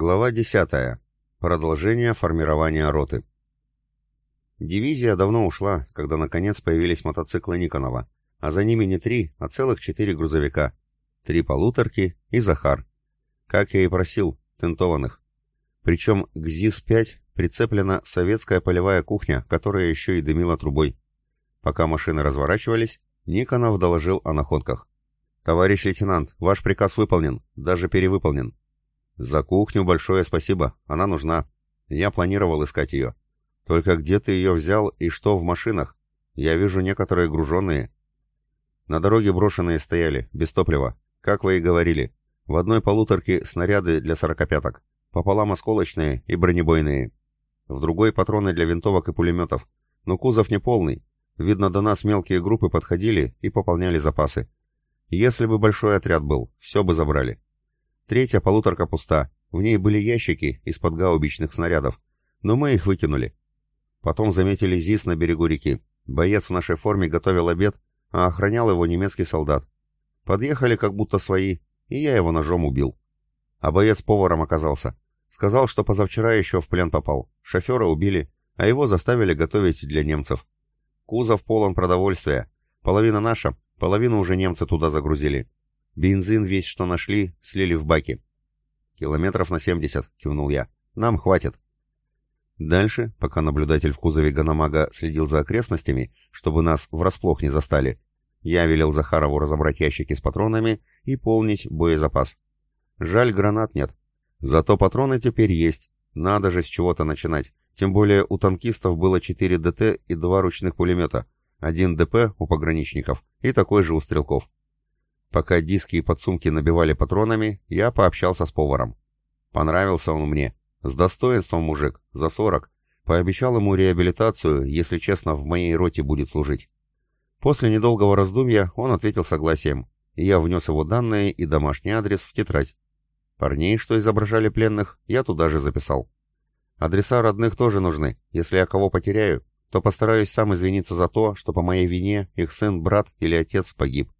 Глава 10. Продолжение формирования роты. Дивизия давно ушла, когда наконец появились мотоциклы Никонова, а за ними не три, а целых четыре грузовика. Три полуторки и Захар. Как я и просил, тентованных. Причем к ЗИС-5 прицеплена советская полевая кухня, которая еще и дымила трубой. Пока машины разворачивались, Никонов доложил о находках. «Товарищ лейтенант, ваш приказ выполнен, даже перевыполнен. «За кухню большое спасибо, она нужна. Я планировал искать ее. Только где ты ее взял и что в машинах? Я вижу некоторые груженные». На дороге брошенные стояли, без топлива. Как вы и говорили. В одной полуторке снаряды для сорокопяток, пополам осколочные и бронебойные. В другой патроны для винтовок и пулеметов. Но кузов не полный. Видно, до нас мелкие группы подходили и пополняли запасы. Если бы большой отряд был, все бы забрали. Третья полуторка пуста, в ней были ящики из-под гаубичных снарядов, но мы их выкинули. Потом заметили ЗИС на берегу реки. Боец в нашей форме готовил обед, а охранял его немецкий солдат. Подъехали как будто свои, и я его ножом убил. А боец поваром оказался. Сказал, что позавчера еще в плен попал. Шофера убили, а его заставили готовить для немцев. Кузов полон продовольствия. Половина наша, половину уже немцы туда загрузили. Бензин весь, что нашли, слили в баки. Километров на 70, кивнул я. Нам хватит. Дальше, пока наблюдатель в кузове Ганамага следил за окрестностями, чтобы нас врасплох не застали, я велел Захарову разобрать ящики с патронами и полнить боезапас. Жаль, гранат нет. Зато патроны теперь есть. Надо же с чего-то начинать. Тем более у танкистов было 4 ДТ и два ручных пулемета. Один ДП у пограничников и такой же у стрелков. Пока диски и подсумки набивали патронами, я пообщался с поваром. Понравился он мне. С достоинством мужик, за сорок. Пообещал ему реабилитацию, если честно, в моей роте будет служить. После недолгого раздумья он ответил согласием, и я внес его данные и домашний адрес в тетрадь. Парней, что изображали пленных, я туда же записал. Адреса родных тоже нужны. Если я кого потеряю, то постараюсь сам извиниться за то, что по моей вине их сын, брат или отец погиб.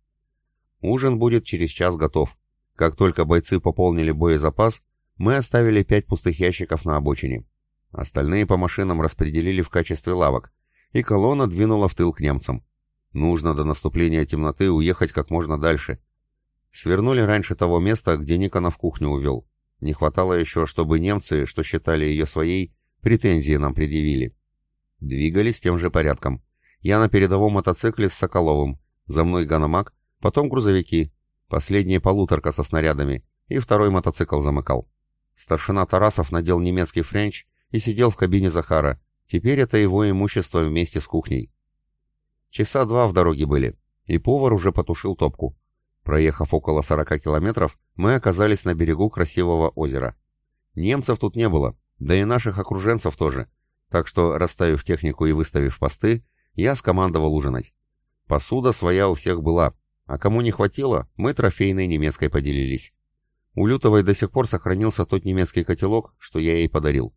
Ужин будет через час готов. Как только бойцы пополнили боезапас, мы оставили пять пустых ящиков на обочине. Остальные по машинам распределили в качестве лавок, и колонна двинула в тыл к немцам. Нужно до наступления темноты уехать как можно дальше. Свернули раньше того места, где Никонов кухню увел. Не хватало еще, чтобы немцы, что считали ее своей, претензии нам предъявили. Двигались тем же порядком. Я на передовом мотоцикле с Соколовым, за мной Ганамак, Потом грузовики, последняя полуторка со снарядами, и второй мотоцикл замыкал. Старшина Тарасов надел немецкий френч и сидел в кабине Захара. Теперь это его имущество вместе с кухней. Часа два в дороге были, и повар уже потушил топку. Проехав около 40 километров, мы оказались на берегу красивого озера. Немцев тут не было, да и наших окруженцев тоже, так что, расставив технику и выставив посты, я скомандовал ужинать. Посуда своя у всех была, а кому не хватило, мы трофейной немецкой поделились. У Лютовой до сих пор сохранился тот немецкий котелок, что я ей подарил.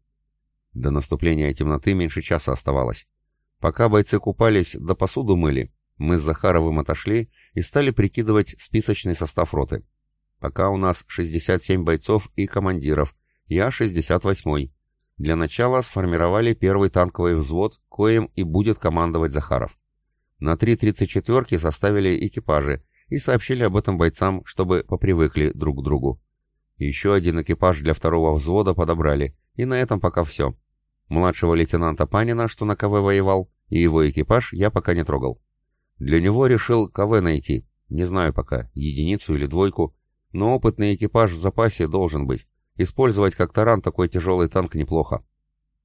До наступления темноты меньше часа оставалось. Пока бойцы купались да посуду мыли, мы с Захаровым отошли и стали прикидывать списочный состав роты. Пока у нас 67 бойцов и командиров, я 68-й. Для начала сформировали первый танковый взвод, коим и будет командовать Захаров. На три 34-ки составили экипажи и сообщили об этом бойцам, чтобы попривыкли друг к другу. Еще один экипаж для второго взвода подобрали, и на этом пока все. Младшего лейтенанта Панина, что на КВ воевал, и его экипаж я пока не трогал. Для него решил КВ найти, не знаю пока, единицу или двойку, но опытный экипаж в запасе должен быть. Использовать как таран такой тяжелый танк неплохо.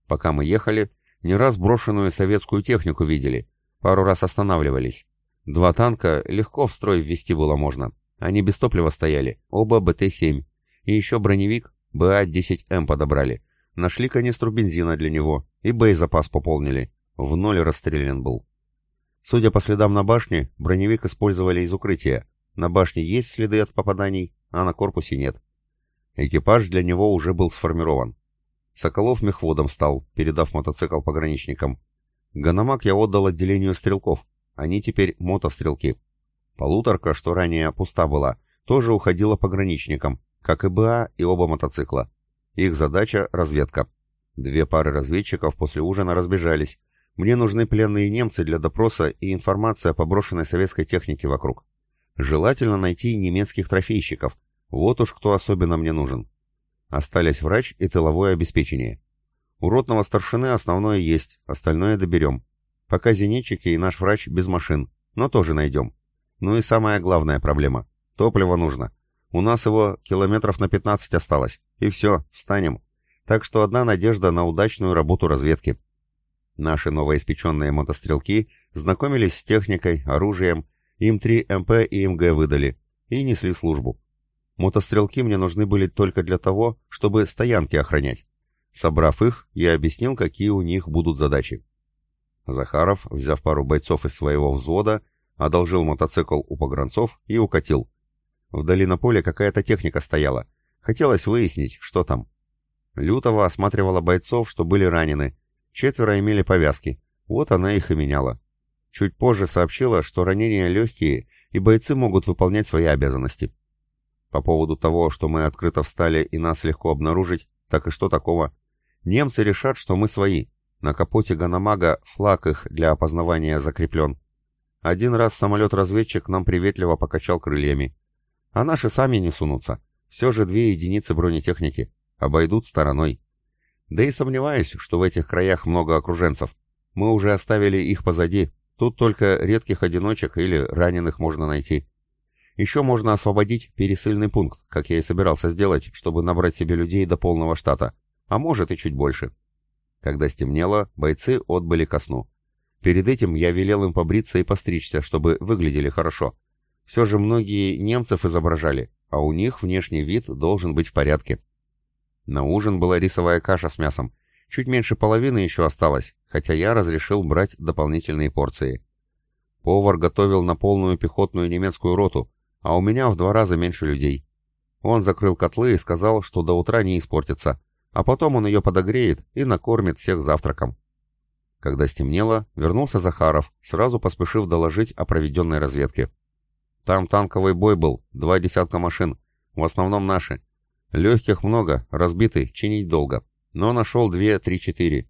Пока мы ехали, не раз брошенную советскую технику видели, Пару раз останавливались. Два танка легко в строй ввести было можно. Они без топлива стояли, оба БТ-7. И еще броневик БА-10М подобрали. Нашли канистру бензина для него и боезапас пополнили. В ноль расстрелян был. Судя по следам на башне, броневик использовали из укрытия. На башне есть следы от попаданий, а на корпусе нет. Экипаж для него уже был сформирован. Соколов мехводом стал, передав мотоцикл пограничникам. Ганамак я отдал отделению стрелков. Они теперь мотострелки. Полуторка, что ранее пуста была, тоже уходила пограничникам, как и БА и оба мотоцикла. Их задача — разведка. Две пары разведчиков после ужина разбежались. Мне нужны пленные немцы для допроса и информация по брошенной советской технике вокруг. Желательно найти немецких трофейщиков. Вот уж кто особенно мне нужен. Остались врач и тыловое обеспечение. У ротного старшины основное есть, остальное доберем. Пока зенитчики и наш врач без машин, но тоже найдем. Ну и самая главная проблема. Топливо нужно. У нас его километров на 15 осталось. И все, встанем. Так что одна надежда на удачную работу разведки. Наши новоиспеченные мотострелки знакомились с техникой, оружием, им 3 МП и МГ выдали, и несли службу. Мотострелки мне нужны были только для того, чтобы стоянки охранять. Собрав их, я объяснил, какие у них будут задачи. Захаров, взяв пару бойцов из своего взвода, одолжил мотоцикл у погранцов и укатил. Вдали на поле какая-то техника стояла. Хотелось выяснить, что там. Лютова осматривала бойцов, что были ранены. Четверо имели повязки. Вот она их и меняла. Чуть позже сообщила, что ранения легкие, и бойцы могут выполнять свои обязанности. По поводу того, что мы открыто встали и нас легко обнаружить, так и что такого? Немцы решат, что мы свои. На капоте Ганамага флаг их для опознавания закреплен. Один раз самолет-разведчик нам приветливо покачал крыльями. А наши сами не сунутся. Все же две единицы бронетехники. Обойдут стороной. Да и сомневаюсь, что в этих краях много окруженцев. Мы уже оставили их позади. Тут только редких одиночек или раненых можно найти. Еще можно освободить пересыльный пункт, как я и собирался сделать, чтобы набрать себе людей до полного штата. А может и чуть больше. Когда стемнело, бойцы отбыли ко сну. Перед этим я велел им побриться и постричься, чтобы выглядели хорошо. Все же многие немцев изображали, а у них внешний вид должен быть в порядке. На ужин была рисовая каша с мясом. Чуть меньше половины еще осталось, хотя я разрешил брать дополнительные порции. Повар готовил на полную пехотную немецкую роту, а у меня в два раза меньше людей. Он закрыл котлы и сказал, что до утра не испортится, а потом он ее подогреет и накормит всех завтраком. Когда стемнело, вернулся Захаров, сразу поспешив доложить о проведенной разведке. Там танковый бой был, два десятка машин, в основном наши. Легких много, разбиты, чинить долго. Но нашел две, три, четыре.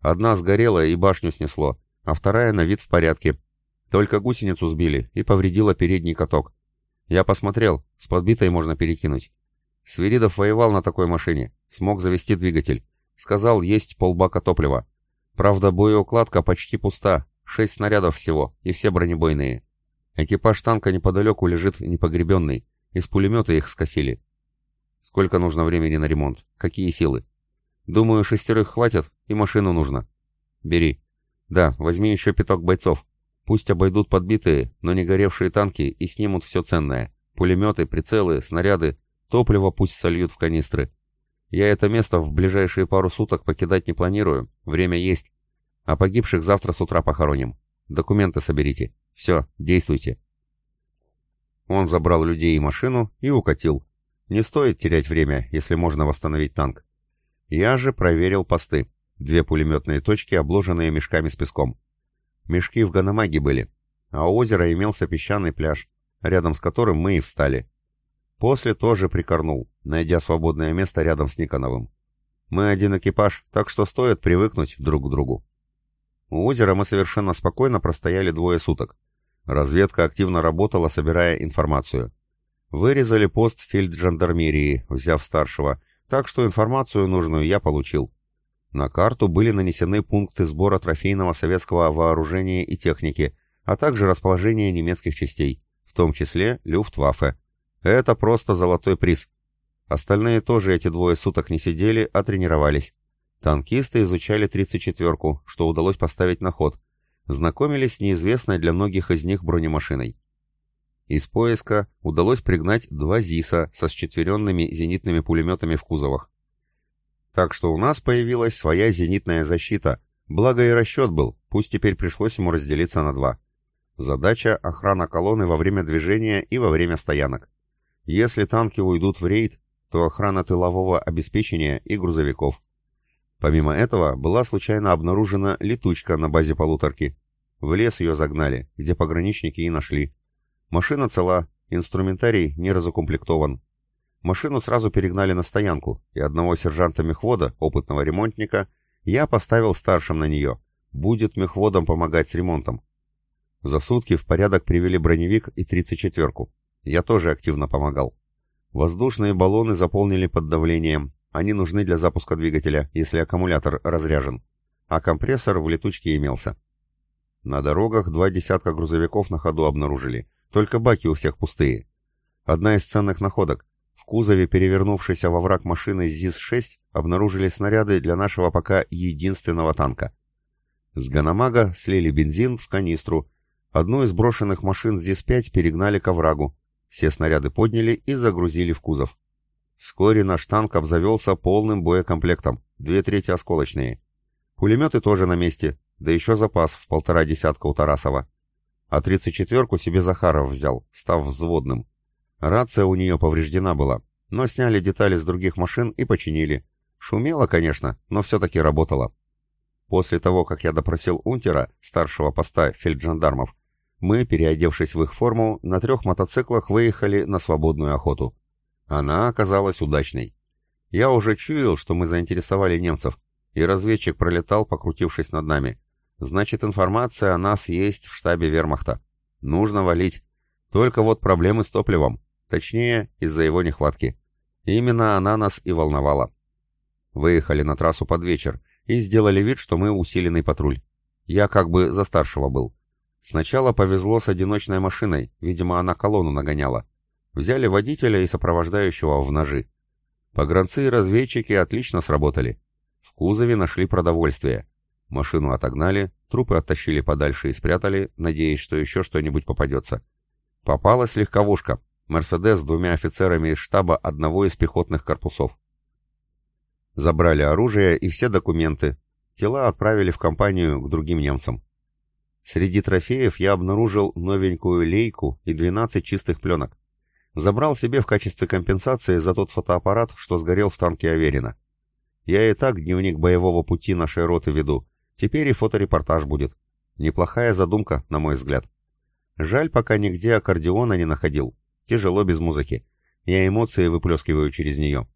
Одна сгорела и башню снесло, а вторая на вид в порядке. Только гусеницу сбили и повредила передний каток. Я посмотрел, с подбитой можно перекинуть. Свиридов воевал на такой машине, смог завести двигатель. Сказал, есть полбака топлива. Правда, боеукладка почти пуста, шесть снарядов всего, и все бронебойные. Экипаж танка неподалеку лежит непогребенный. Из пулемета их скосили. Сколько нужно времени на ремонт? Какие силы? Думаю, шестерых хватит, и машину нужно. Бери. Да, возьми еще пяток бойцов. Пусть обойдут подбитые, но не горевшие танки и снимут все ценное. Пулеметы, прицелы, снаряды, топливо пусть сольют в канистры. Я это место в ближайшие пару суток покидать не планирую, время есть. А погибших завтра с утра похороним. Документы соберите. Все, действуйте. Он забрал людей и машину и укатил. Не стоит терять время, если можно восстановить танк. Я же проверил посты. Две пулеметные точки, обложенные мешками с песком. Мешки в Ганамаге были, а у озера имелся песчаный пляж, рядом с которым мы и встали. После тоже прикорнул, найдя свободное место рядом с Никоновым. Мы один экипаж, так что стоит привыкнуть друг к другу. У озера мы совершенно спокойно простояли двое суток. Разведка активно работала, собирая информацию. Вырезали пост фельджандармерии, взяв старшего, так что информацию нужную я получил. На карту были нанесены пункты сбора трофейного советского вооружения и техники, а также расположение немецких частей, в том числе Люфтваффе. Это просто золотой приз. Остальные тоже эти двое суток не сидели, а тренировались. Танкисты изучали 34-ку, что удалось поставить на ход. Знакомились с неизвестной для многих из них бронемашиной. Из поиска удалось пригнать два ЗИСа со счетверенными зенитными пулеметами в кузовах. Так что у нас появилась своя зенитная защита, благо и расчет был, пусть теперь пришлось ему разделиться на два. Задача — охрана колонны во время движения и во время стоянок. Если танки уйдут в рейд, то охрана тылового обеспечения и грузовиков. Помимо этого, была случайно обнаружена летучка на базе полуторки. В лес ее загнали, где пограничники и нашли. Машина цела, инструментарий не разукомплектован. Машину сразу перегнали на стоянку, и одного сержанта мехвода, опытного ремонтника, я поставил старшим на нее. Будет мехводам помогать с ремонтом. За сутки в порядок привели броневик и 34-ку. Я тоже активно помогал. Воздушные баллоны заполнили под давлением. Они нужны для запуска двигателя, если аккумулятор разряжен. А компрессор в летучке имелся. На дорогах два десятка грузовиков на ходу обнаружили. Только баки у всех пустые. Одна из ценных находок. В кузове перевернувшейся во враг машины ЗИС-6 обнаружили снаряды для нашего пока единственного танка. С Ганамага слили бензин в канистру. Одну из брошенных машин ЗИС-5 перегнали к оврагу. Все снаряды подняли и загрузили в кузов. Вскоре наш танк обзавелся полным боекомплектом, две трети осколочные. Пулеметы тоже на месте, да еще запас в полтора десятка у Тарасова. А 34-ку себе Захаров взял, став взводным. Рация у нее повреждена была, но сняли детали с других машин и починили. Шумело, конечно, но все-таки работало. После того, как я допросил унтера, старшего поста фельджандармов, мы, переодевшись в их форму, на трех мотоциклах выехали на свободную охоту. Она оказалась удачной. Я уже чуял, что мы заинтересовали немцев, и разведчик пролетал, покрутившись над нами. Значит, информация о нас есть в штабе вермахта. Нужно валить. Только вот проблемы с топливом. Точнее, из-за его нехватки. Именно она нас и волновала. Выехали на трассу под вечер и сделали вид, что мы усиленный патруль. Я как бы за старшего был. Сначала повезло с одиночной машиной, видимо, она колонну нагоняла. Взяли водителя и сопровождающего в ножи. Погранцы и разведчики отлично сработали. В кузове нашли продовольствие. Машину отогнали, трупы оттащили подальше и спрятали, надеясь, что еще что-нибудь попадется. Попалась легковушка. Мерседес с двумя офицерами из штаба одного из пехотных корпусов. Забрали оружие и все документы. Тела отправили в компанию к другим немцам. Среди трофеев я обнаружил новенькую лейку и 12 чистых пленок. Забрал себе в качестве компенсации за тот фотоаппарат, что сгорел в танке Аверина. Я и так дневник боевого пути нашей роты веду, Теперь и фоторепортаж будет. Неплохая задумка, на мой взгляд. Жаль, пока нигде аккордеона не находил. Тяжело без музыки. Я эмоции выплескиваю через нее.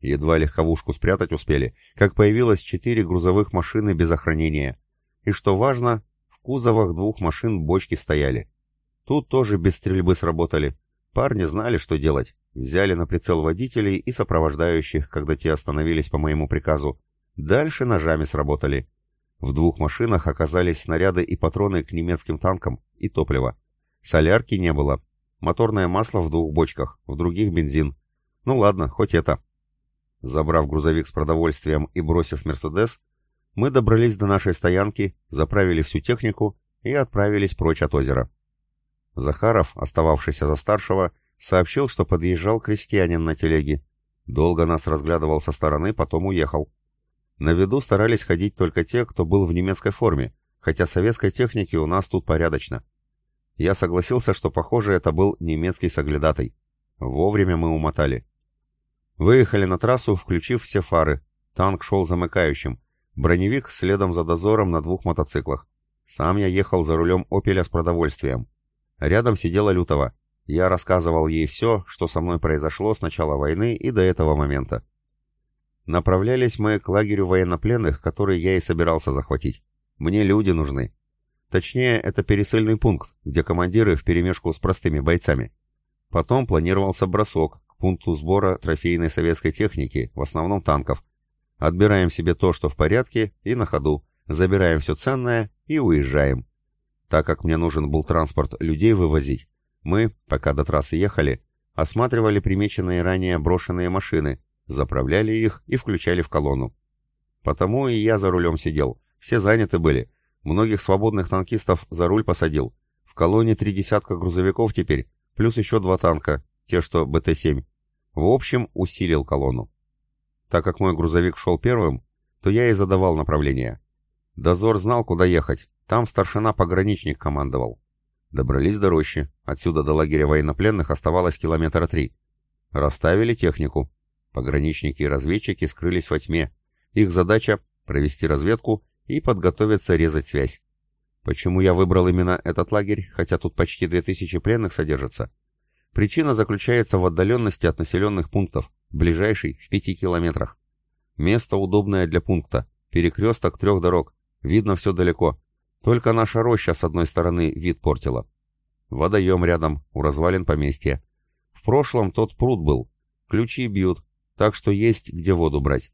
Едва легковушку спрятать успели, как появилось четыре грузовых машины без охранения. И что важно, кузовах двух машин бочки стояли. Тут тоже без стрельбы сработали. Парни знали, что делать. Взяли на прицел водителей и сопровождающих, когда те остановились по моему приказу. Дальше ножами сработали. В двух машинах оказались снаряды и патроны к немецким танкам и топливо. Солярки не было. Моторное масло в двух бочках, в других бензин. Ну ладно, хоть это. Забрав грузовик с продовольствием и бросив «Мерседес», мы добрались до нашей стоянки, заправили всю технику и отправились прочь от озера. Захаров, остававшийся за старшего, сообщил, что подъезжал крестьянин на телеге. Долго нас разглядывал со стороны, потом уехал. На виду старались ходить только те, кто был в немецкой форме, хотя советской техники у нас тут порядочно. Я согласился, что, похоже, это был немецкий соглядатай. Вовремя мы умотали. Выехали на трассу, включив все фары. Танк шел замыкающим. Броневик следом за дозором на двух мотоциклах. Сам я ехал за рулем «Опеля» с продовольствием. Рядом сидела Лютова. Я рассказывал ей все, что со мной произошло с начала войны и до этого момента. Направлялись мы к лагерю военнопленных, который я и собирался захватить. Мне люди нужны. Точнее, это пересыльный пункт, где командиры вперемешку с простыми бойцами. Потом планировался бросок к пункту сбора трофейной советской техники, в основном танков. Отбираем себе то, что в порядке, и на ходу. Забираем все ценное и уезжаем. Так как мне нужен был транспорт людей вывозить, мы, пока до трассы ехали, осматривали примеченные ранее брошенные машины, заправляли их и включали в колонну. Потому и я за рулем сидел. Все заняты были. Многих свободных танкистов за руль посадил. В колонне три десятка грузовиков теперь, плюс еще два танка, те, что БТ-7. В общем, усилил колонну. Так как мой грузовик шел первым, то я и задавал направление. Дозор знал, куда ехать. Там старшина-пограничник командовал. Добрались до рощи. Отсюда до лагеря военнопленных оставалось километра три. Расставили технику. Пограничники и разведчики скрылись во тьме. Их задача — провести разведку и подготовиться резать связь. Почему я выбрал именно этот лагерь, хотя тут почти две тысячи пленных содержится? Причина заключается в отдаленности от населенных пунктов, ближайший в пяти километрах. Место удобное для пункта, перекресток трех дорог, видно все далеко. Только наша роща с одной стороны вид портила. Водоем рядом, у развалин поместья. В прошлом тот пруд был, ключи бьют, так что есть где воду брать.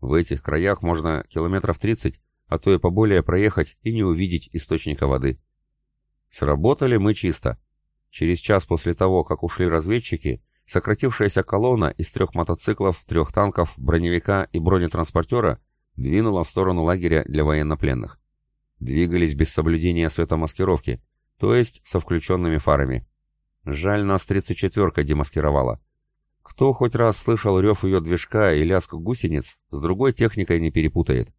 В этих краях можно километров 30, а то и поболее проехать и не увидеть источника воды. Сработали мы чисто. Через час после того, как ушли разведчики, сократившаяся колонна из трех мотоциклов, трех танков, броневика и бронетранспортера двинула в сторону лагеря для военнопленных. Двигались без соблюдения светомаскировки, то есть со включенными фарами. Жаль, нас 34-ка демаскировала. Кто хоть раз слышал рев ее движка и лязг гусениц, с другой техникой не перепутает.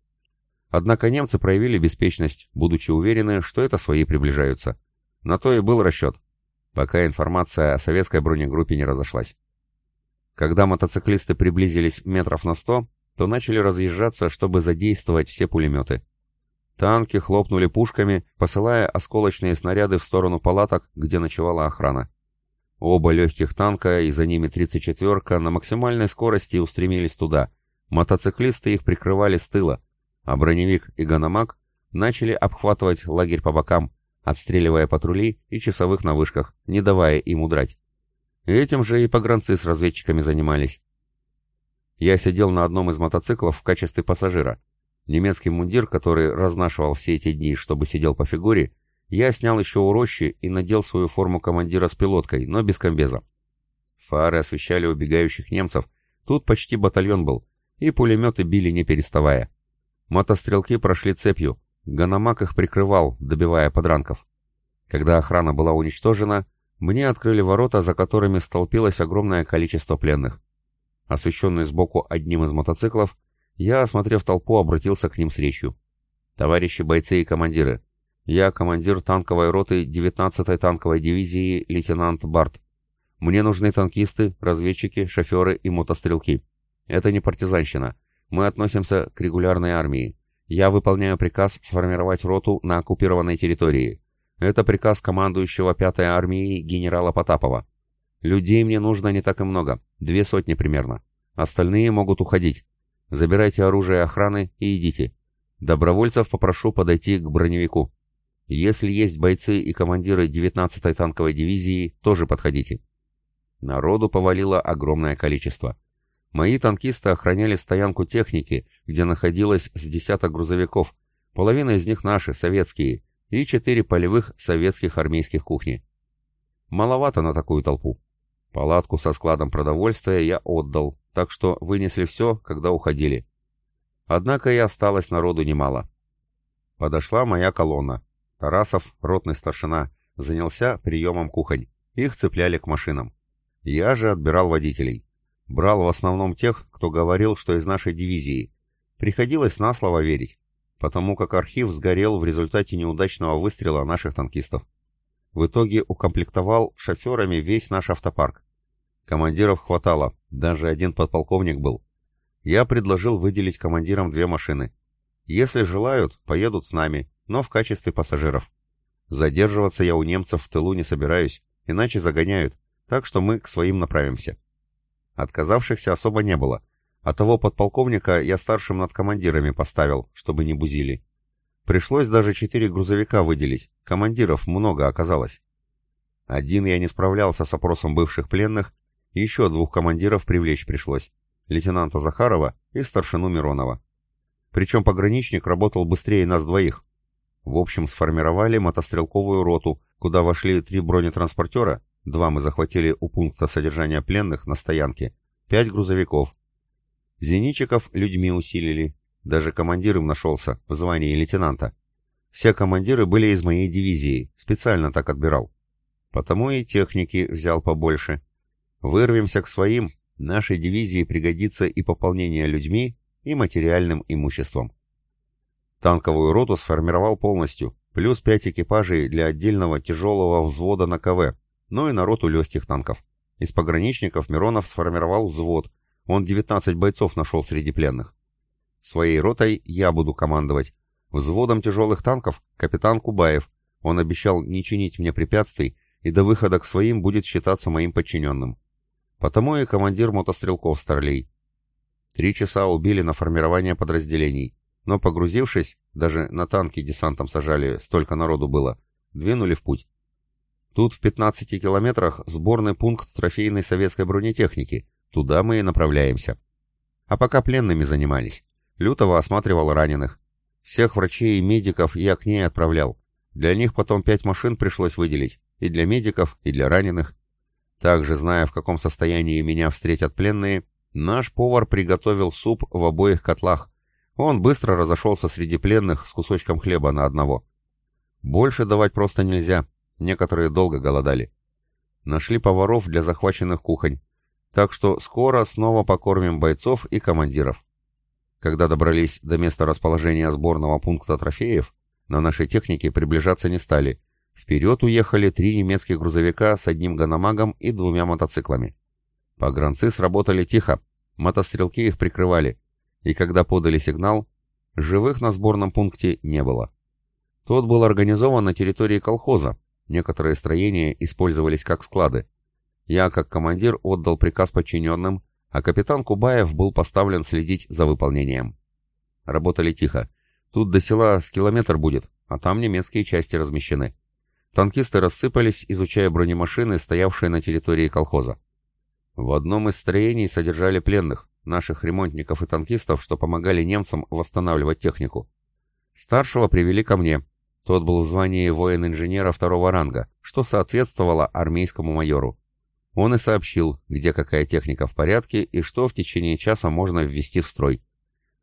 Однако немцы проявили беспечность, будучи уверены, что это свои приближаются. На то и был расчет, пока информация о советской бронегруппе не разошлась. Когда мотоциклисты приблизились метров на сто, то начали разъезжаться, чтобы задействовать все пулеметы. Танки хлопнули пушками, посылая осколочные снаряды в сторону палаток, где ночевала охрана. Оба легких танка и за ними 34-ка на максимальной скорости устремились туда. Мотоциклисты их прикрывали с тыла, а броневик и ганамак начали обхватывать лагерь по бокам, отстреливая патрули и часовых на вышках, не давая им удрать. Этим же и погранцы с разведчиками занимались. Я сидел на одном из мотоциклов в качестве пассажира. Немецкий мундир, который разнашивал все эти дни, чтобы сидел по фигуре, я снял еще у рощи и надел свою форму командира с пилоткой, но без комбеза. Фары освещали убегающих немцев, тут почти батальон был, и пулеметы били не переставая. Мотострелки прошли цепью, Ганамак их прикрывал, добивая подранков. Когда охрана была уничтожена, мне открыли ворота, за которыми столпилось огромное количество пленных. Освещенный сбоку одним из мотоциклов, я, осмотрев толпу, обратился к ним с речью. «Товарищи бойцы и командиры, я командир танковой роты 19-й танковой дивизии лейтенант Барт. Мне нужны танкисты, разведчики, шоферы и мотострелки. Это не партизанщина. Мы относимся к регулярной армии. Я выполняю приказ сформировать роту на оккупированной территории. Это приказ командующего 5-й армией генерала Потапова. Людей мне нужно не так и много, две сотни примерно. Остальные могут уходить. Забирайте оружие охраны и идите. Добровольцев попрошу подойти к броневику. Если есть бойцы и командиры 19-й танковой дивизии, тоже подходите. Народу повалило огромное количество. Мои танкисты охраняли стоянку техники, где находилось с десяток грузовиков, половина из них наши, советские, и четыре полевых советских армейских кухни. Маловато на такую толпу. Палатку со складом продовольствия я отдал, так что вынесли все, когда уходили. Однако и осталось народу немало. Подошла моя колонна. Тарасов, ротный старшина, занялся приемом кухонь. Их цепляли к машинам. Я же отбирал водителей. Брал в основном тех, кто говорил, что из нашей дивизии. Приходилось на слово верить, потому как архив сгорел в результате неудачного выстрела наших танкистов. В итоге укомплектовал шоферами весь наш автопарк. Командиров хватало, даже один подполковник был. Я предложил выделить командирам две машины. Если желают, поедут с нами, но в качестве пассажиров. Задерживаться я у немцев в тылу не собираюсь, иначе загоняют, так что мы к своим направимся. Отказавшихся особо не было, а того подполковника я старшим над командирами поставил, чтобы не бузили. Пришлось даже четыре грузовика выделить, командиров много оказалось. Один я не справлялся с опросом бывших пленных, еще двух командиров привлечь пришлось, лейтенанта Захарова и старшину Миронова. Причем пограничник работал быстрее нас двоих, в общем, сформировали мотострелковую роту, куда вошли три бронетранспортера, два мы захватили у пункта содержания пленных на стоянке, пять грузовиков. Зенитчиков людьми усилили, даже командир им нашелся в звании лейтенанта. Все командиры были из моей дивизии, специально так отбирал. Потому и техники взял побольше. Вырвемся к своим, нашей дивизии пригодится и пополнение людьми, и материальным имуществом. Танковую роту сформировал полностью, плюс пять экипажей для отдельного тяжелого взвода на КВ, ну и на роту легких танков. Из пограничников Миронов сформировал взвод, он 19 бойцов нашел среди пленных. Своей ротой я буду командовать. Взводом тяжелых танков капитан Кубаев. Он обещал не чинить мне препятствий и до выхода к своим будет считаться моим подчиненным. Потому и командир мотострелков Старлей. Три часа убили на формирование подразделений, но погрузившись, даже на танки десантом сажали, столько народу было, двинули в путь. Тут в 15 километрах сборный пункт трофейной советской бронетехники, туда мы и направляемся. А пока пленными занимались, Лютого осматривал раненых. Всех врачей и медиков я к ней отправлял. Для них потом пять машин пришлось выделить, и для медиков, и для раненых. Также, зная, в каком состоянии меня встретят пленные, наш повар приготовил суп в обоих котлах. Он быстро разошелся среди пленных с кусочком хлеба на одного. Больше давать просто нельзя, некоторые долго голодали. Нашли поваров для захваченных кухонь, так что скоро снова покормим бойцов и командиров. Когда добрались до места расположения сборного пункта трофеев, на нашей технике приближаться не стали. Вперед уехали три немецких грузовика с одним ганамагом и двумя мотоциклами. Погранцы сработали тихо, мотострелки их прикрывали, и когда подали сигнал, живых на сборном пункте не было. Тот был организован на территории колхоза, некоторые строения использовались как склады. Я, как командир, отдал приказ подчиненным, а капитан Кубаев был поставлен следить за выполнением. Работали тихо, Тут до села с километр будет, а там немецкие части размещены. Танкисты рассыпались, изучая бронемашины, стоявшие на территории колхоза. В одном из строений содержали пленных, наших ремонтников и танкистов, что помогали немцам восстанавливать технику. Старшего привели ко мне. Тот был в звании воин-инженера второго ранга, что соответствовало армейскому майору. Он и сообщил, где какая техника в порядке и что в течение часа можно ввести в строй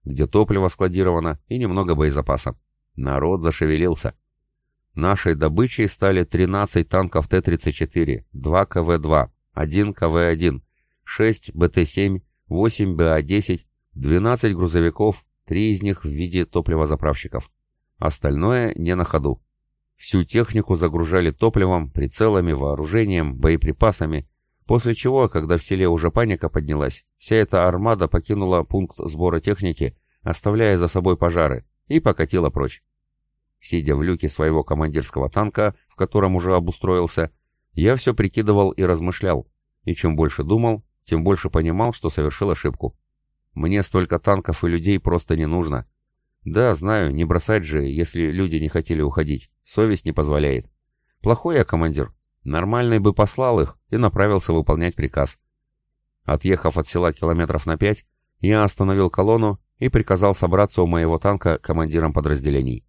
где топливо складировано и немного боезапаса. Народ зашевелился. Нашей добычей стали 13 танков Т-34, 2 КВ-2, 1 КВ-1, 6 БТ-7, 8 БА-10, 12 грузовиков, 3 из них в виде топливозаправщиков. Остальное не на ходу. Всю технику загружали топливом, прицелами, вооружением, боеприпасами, После чего, когда в селе уже паника поднялась, вся эта армада покинула пункт сбора техники, оставляя за собой пожары, и покатила прочь. Сидя в люке своего командирского танка, в котором уже обустроился, я все прикидывал и размышлял, и чем больше думал, тем больше понимал, что совершил ошибку. Мне столько танков и людей просто не нужно. Да, знаю, не бросать же, если люди не хотели уходить, совесть не позволяет. Плохой я командир, Нормальный бы послал их и направился выполнять приказ. Отъехав от села километров на пять, я остановил колонну и приказал собраться у моего танка командирам подразделений.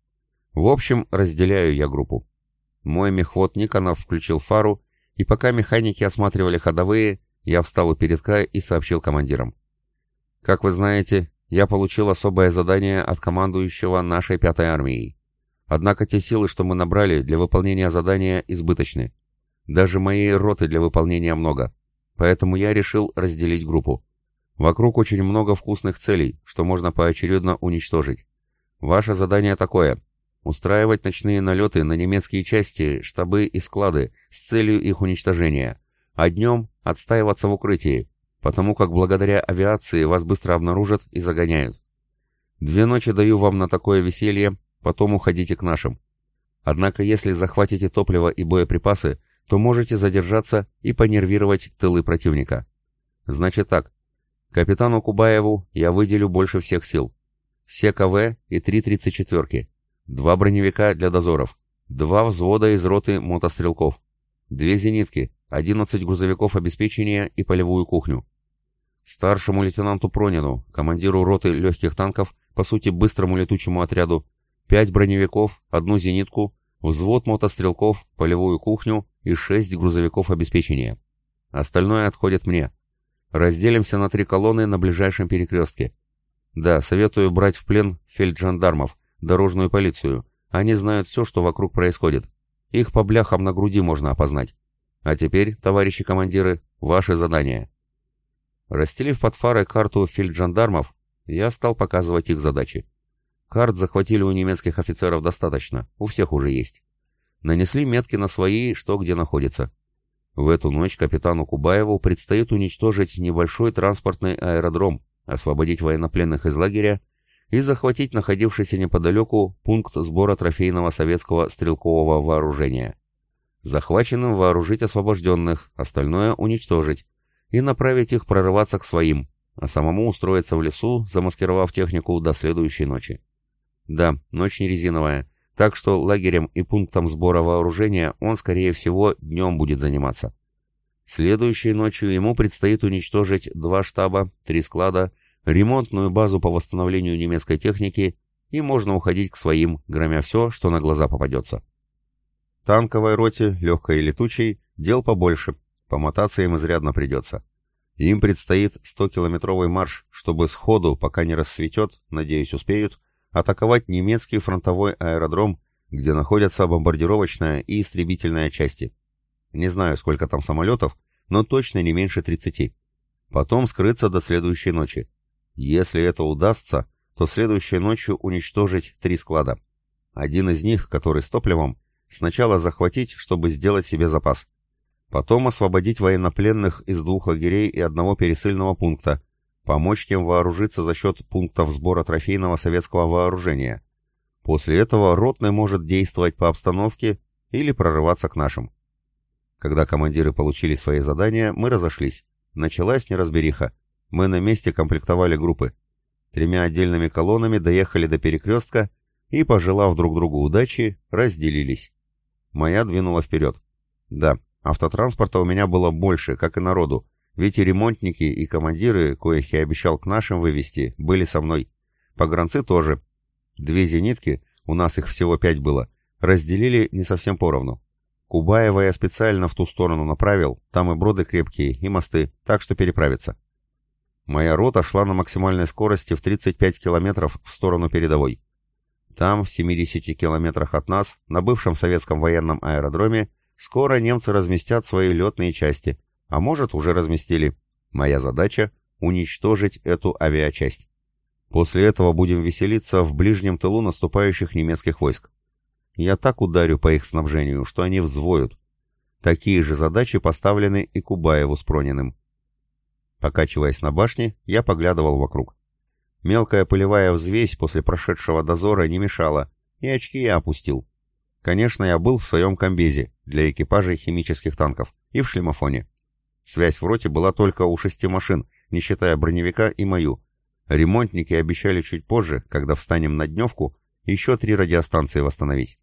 В общем, разделяю я группу. Мой мехвод Никонов включил фару, и пока механики осматривали ходовые, я встал у передка и сообщил командирам. Как вы знаете, я получил особое задание от командующего нашей пятой армией. Однако те силы, что мы набрали для выполнения задания, избыточны. Даже моей роты для выполнения много. Поэтому я решил разделить группу. Вокруг очень много вкусных целей, что можно поочередно уничтожить. Ваше задание такое – устраивать ночные налеты на немецкие части, штабы и склады с целью их уничтожения, а днем отстаиваться в укрытии, потому как благодаря авиации вас быстро обнаружат и загоняют. Две ночи даю вам на такое веселье, потом уходите к нашим. Однако если захватите топливо и боеприпасы, то можете задержаться и понервировать тылы противника. Значит так, капитану Кубаеву я выделю больше всех сил. Все КВ и три 34-ки, два броневика для дозоров, два взвода из роты мотострелков, две зенитки, 11 грузовиков обеспечения и полевую кухню. Старшему лейтенанту Пронину, командиру роты легких танков, по сути быстрому летучему отряду, пять броневиков, одну зенитку, взвод мотострелков, полевую кухню и шесть грузовиков обеспечения. Остальное отходит мне. Разделимся на три колонны на ближайшем перекрестке. Да, советую брать в плен фельджандармов, дорожную полицию. Они знают все, что вокруг происходит. Их по бляхам на груди можно опознать. А теперь, товарищи командиры, ваше задание. Расстелив под фарой карту фельджандармов, я стал показывать их задачи. Карт захватили у немецких офицеров достаточно, у всех уже есть. Нанесли метки на свои, что где находится. В эту ночь капитану Кубаеву предстоит уничтожить небольшой транспортный аэродром, освободить военнопленных из лагеря и захватить находившийся неподалеку пункт сбора трофейного советского стрелкового вооружения. Захваченным вооружить освобожденных, остальное уничтожить и направить их прорываться к своим, а самому устроиться в лесу, замаскировав технику до следующей ночи. Да, ночь не резиновая, так что лагерем и пунктом сбора вооружения он, скорее всего, днем будет заниматься. Следующей ночью ему предстоит уничтожить два штаба, три склада, ремонтную базу по восстановлению немецкой техники и можно уходить к своим, громя все, что на глаза попадется. Танковой роте, легкой и летучей, дел побольше, помотаться им изрядно придется. Им предстоит 100-километровый марш, чтобы сходу, пока не рассветет, надеюсь успеют, атаковать немецкий фронтовой аэродром, где находятся бомбардировочная и истребительная части. Не знаю, сколько там самолетов, но точно не меньше 30. Потом скрыться до следующей ночи. Если это удастся, то следующей ночью уничтожить три склада. Один из них, который с топливом, сначала захватить, чтобы сделать себе запас. Потом освободить военнопленных из двух лагерей и одного пересыльного пункта, помочь тем вооружиться за счет пунктов сбора трофейного советского вооружения. После этого ротный может действовать по обстановке или прорываться к нашим. Когда командиры получили свои задания, мы разошлись. Началась неразбериха. Мы на месте комплектовали группы. Тремя отдельными колоннами доехали до перекрестка и, пожелав друг другу удачи, разделились. Моя двинула вперед. Да, автотранспорта у меня было больше, как и народу, ведь и ремонтники, и командиры, коих я обещал к нашим вывести, были со мной. Погранцы тоже. Две зенитки, у нас их всего пять было, разделили не совсем поровну. Кубаева я специально в ту сторону направил, там и броды крепкие, и мосты, так что переправиться. Моя рота шла на максимальной скорости в 35 километров в сторону передовой. Там, в 70 километрах от нас, на бывшем советском военном аэродроме, скоро немцы разместят свои летные части, а может уже разместили. Моя задача — уничтожить эту авиачасть. После этого будем веселиться в ближнем тылу наступающих немецких войск. Я так ударю по их снабжению, что они взвоют. Такие же задачи поставлены и Кубаеву с Прониным. Покачиваясь на башне, я поглядывал вокруг. Мелкая пылевая взвесь после прошедшего дозора не мешала, и очки я опустил. Конечно, я был в своем комбезе для экипажей химических танков и в шлемофоне. Связь в роте была только у шести машин, не считая броневика и мою. Ремонтники обещали чуть позже, когда встанем на дневку, еще три радиостанции восстановить.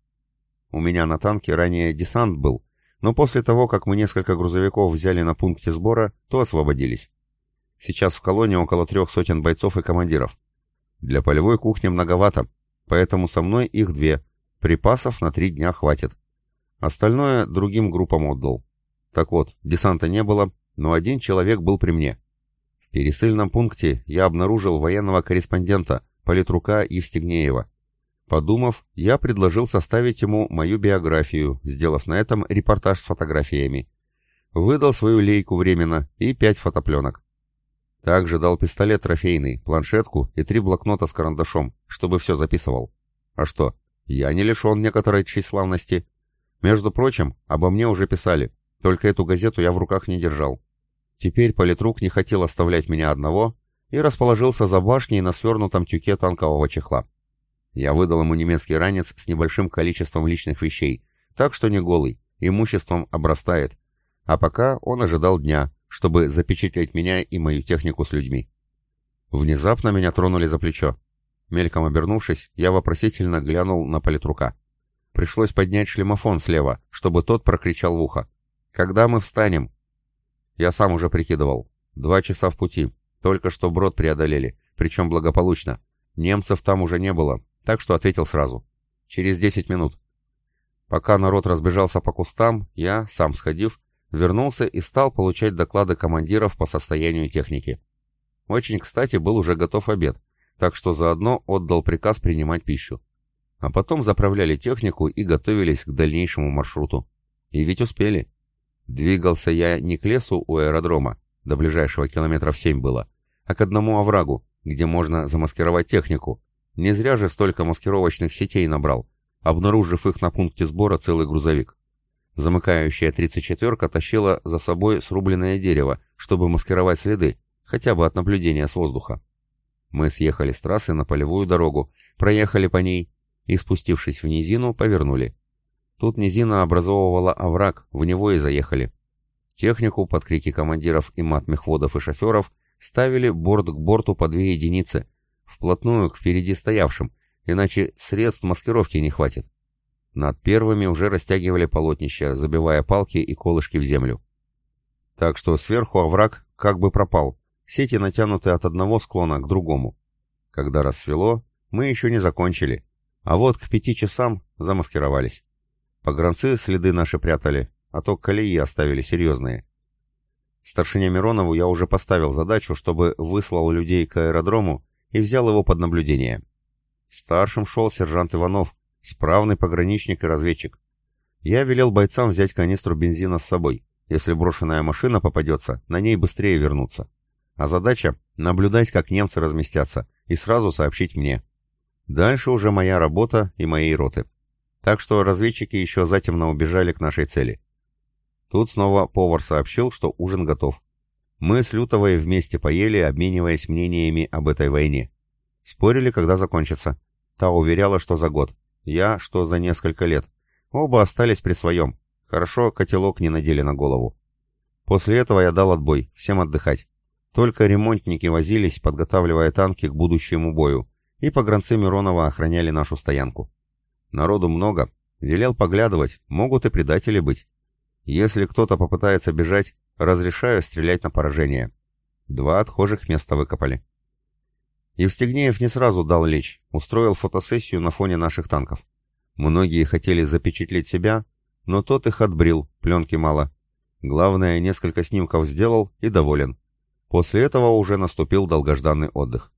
У меня на танке ранее десант был, но после того, как мы несколько грузовиков взяли на пункте сбора, то освободились. Сейчас в колонии около трех сотен бойцов и командиров. Для полевой кухни многовато, поэтому со мной их две. Припасов на три дня хватит. Остальное другим группам отдал. Так вот, десанта не было, но один человек был при мне. В пересыльном пункте я обнаружил военного корреспондента, политрука Евстигнеева. Подумав, я предложил составить ему мою биографию, сделав на этом репортаж с фотографиями. Выдал свою лейку временно и пять фотопленок. Также дал пистолет трофейный, планшетку и три блокнота с карандашом, чтобы все записывал. А что, я не лишен некоторой тщеславности. Между прочим, обо мне уже писали, только эту газету я в руках не держал. Теперь политрук не хотел оставлять меня одного и расположился за башней на свернутом тюке танкового чехла. Я выдал ему немецкий ранец с небольшим количеством личных вещей, так что не голый, имуществом обрастает. А пока он ожидал дня, чтобы запечатлеть меня и мою технику с людьми. Внезапно меня тронули за плечо. Мельком обернувшись, я вопросительно глянул на политрука. Пришлось поднять шлемофон слева, чтобы тот прокричал в ухо. «Когда мы встанем?» Я сам уже прикидывал. Два часа в пути. Только что брод преодолели, причем благополучно. Немцев там уже не было, так что ответил сразу. Через десять минут. Пока народ разбежался по кустам, я, сам сходив, вернулся и стал получать доклады командиров по состоянию техники. Очень кстати был уже готов обед, так что заодно отдал приказ принимать пищу. А потом заправляли технику и готовились к дальнейшему маршруту. И ведь успели. Двигался я не к лесу у аэродрома, до ближайшего километров семь было, а к одному оврагу, где можно замаскировать технику, не зря же столько маскировочных сетей набрал, обнаружив их на пункте сбора целый грузовик. Замыкающая 34-ка тащила за собой срубленное дерево, чтобы маскировать следы, хотя бы от наблюдения с воздуха. Мы съехали с трассы на полевую дорогу, проехали по ней и, спустившись в низину, повернули. Тут низина образовывала овраг, в него и заехали. Технику под крики командиров и мат мехводов и шоферов ставили борт к борту по две единицы, вплотную к впереди стоявшим, иначе средств маскировки не хватит. Над первыми уже растягивали полотнища, забивая палки и колышки в землю. Так что сверху овраг как бы пропал, сети натянуты от одного склона к другому. Когда рассвело, мы еще не закончили, а вот к пяти часам замаскировались. Погранцы следы наши прятали, а то колеи оставили серьезные. Старшине Миронову я уже поставил задачу, чтобы выслал людей к аэродрому и взял его под наблюдение. Старшим шел сержант Иванов, справный пограничник и разведчик. Я велел бойцам взять канистру бензина с собой. Если брошенная машина попадется, на ней быстрее вернуться. А задача — наблюдать, как немцы разместятся, и сразу сообщить мне. Дальше уже моя работа и моей роты. Так что разведчики еще затемно убежали к нашей цели. Тут снова повар сообщил, что ужин готов. Мы с Лютовой вместе поели, обмениваясь мнениями об этой войне. Спорили, когда закончится. Та уверяла, что за год. Я, что за несколько лет. Оба остались при своем. Хорошо, котелок не надели на голову. После этого я дал отбой, всем отдыхать. Только ремонтники возились, подготавливая танки к будущему бою, и погранцы Миронова охраняли нашу стоянку. Народу много, велел поглядывать, могут и предатели быть. Если кто-то попытается бежать, разрешаю стрелять на поражение. Два отхожих места выкопали. Евстигнеев не сразу дал лечь, устроил фотосессию на фоне наших танков. Многие хотели запечатлеть себя, но тот их отбрил, пленки мало. Главное, несколько снимков сделал и доволен. После этого уже наступил долгожданный отдых.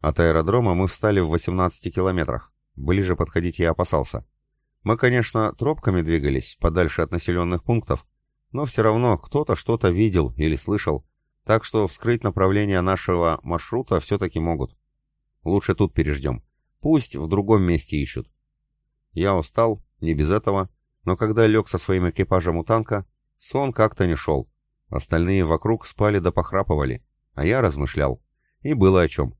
От аэродрома мы встали в 18 километрах. Ближе подходить я опасался. Мы, конечно, тропками двигались, подальше от населенных пунктов, но все равно кто-то что-то видел или слышал, так что вскрыть направление нашего маршрута все-таки могут. Лучше тут переждем. Пусть в другом месте ищут. Я устал, не без этого, но когда лег со своим экипажем у танка, сон как-то не шел. Остальные вокруг спали да похрапывали, а я размышлял. И было о чем.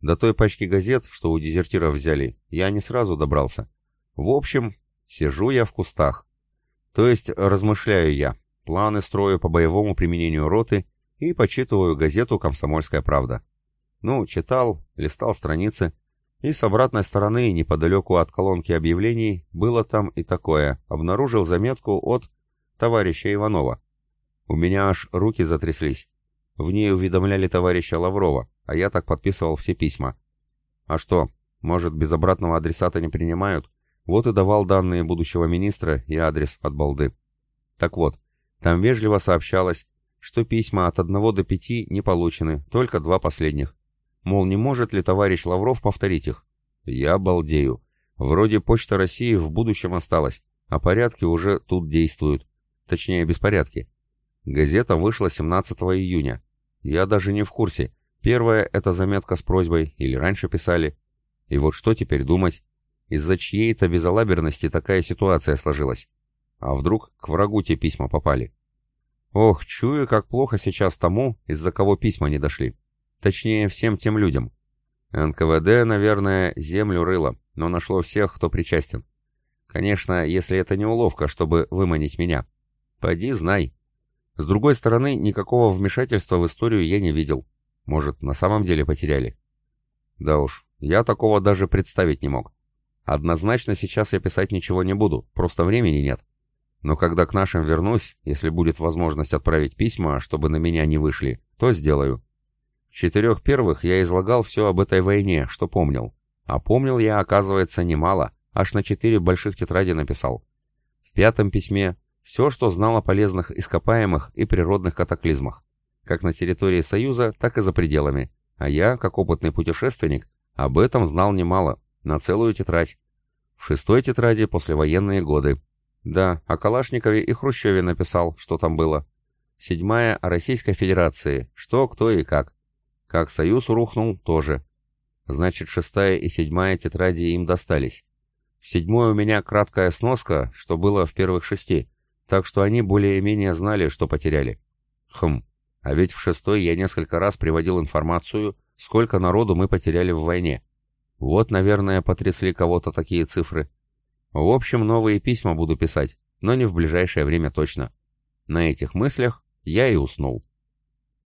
До той пачки газет, что у дезертиров взяли, я не сразу добрался. В общем, сижу я в кустах. То есть размышляю я, планы строю по боевому применению роты и почитываю газету «Комсомольская правда». Ну, читал, листал страницы, и с обратной стороны, неподалеку от колонки объявлений, было там и такое. Обнаружил заметку от товарища Иванова. У меня аж руки затряслись. В ней уведомляли товарища Лаврова, а я так подписывал все письма. А что, может, без обратного адресата не принимают? Вот и давал данные будущего министра и адрес от балды. Так вот, там вежливо сообщалось, что письма от одного до пяти не получены, только два последних. Мол, не может ли товарищ Лавров повторить их? Я балдею. Вроде Почта России в будущем осталась, а порядки уже тут действуют. Точнее, беспорядки. Газета вышла 17 июня. Я даже не в курсе. Первая — это заметка с просьбой, или раньше писали. И вот что теперь думать? Из-за чьей-то безалаберности такая ситуация сложилась. А вдруг к врагу те письма попали? Ох, чую, как плохо сейчас тому, из-за кого письма не дошли. Точнее, всем тем людям. НКВД, наверное, землю рыло, но нашло всех, кто причастен. Конечно, если это не уловка, чтобы выманить меня. Пойди, знай. С другой стороны, никакого вмешательства в историю я не видел. Может, на самом деле потеряли? Да уж, я такого даже представить не мог. Однозначно сейчас я писать ничего не буду, просто времени нет. Но когда к нашим вернусь, если будет возможность отправить письма, чтобы на меня не вышли, то сделаю. В четырех первых я излагал все об этой войне, что помнил. А помнил я, оказывается, немало, аж на четыре больших тетради написал. В пятом письме все, что знал о полезных ископаемых и природных катаклизмах, как на территории Союза, так и за пределами, а я, как опытный путешественник, об этом знал немало, на целую тетрадь. В шестой тетради послевоенные годы. Да, о Калашникове и Хрущеве написал, что там было. Седьмая о Российской Федерации, что, кто и как. Как Союз рухнул, тоже. Значит, шестая и седьмая тетради им достались. В седьмой у меня краткая сноска, что было в первых шести, так что они более-менее знали, что потеряли. Хм, а ведь в шестой я несколько раз приводил информацию, сколько народу мы потеряли в войне. Вот, наверное, потрясли кого-то такие цифры. В общем, новые письма буду писать, но не в ближайшее время точно. На этих мыслях я и уснул.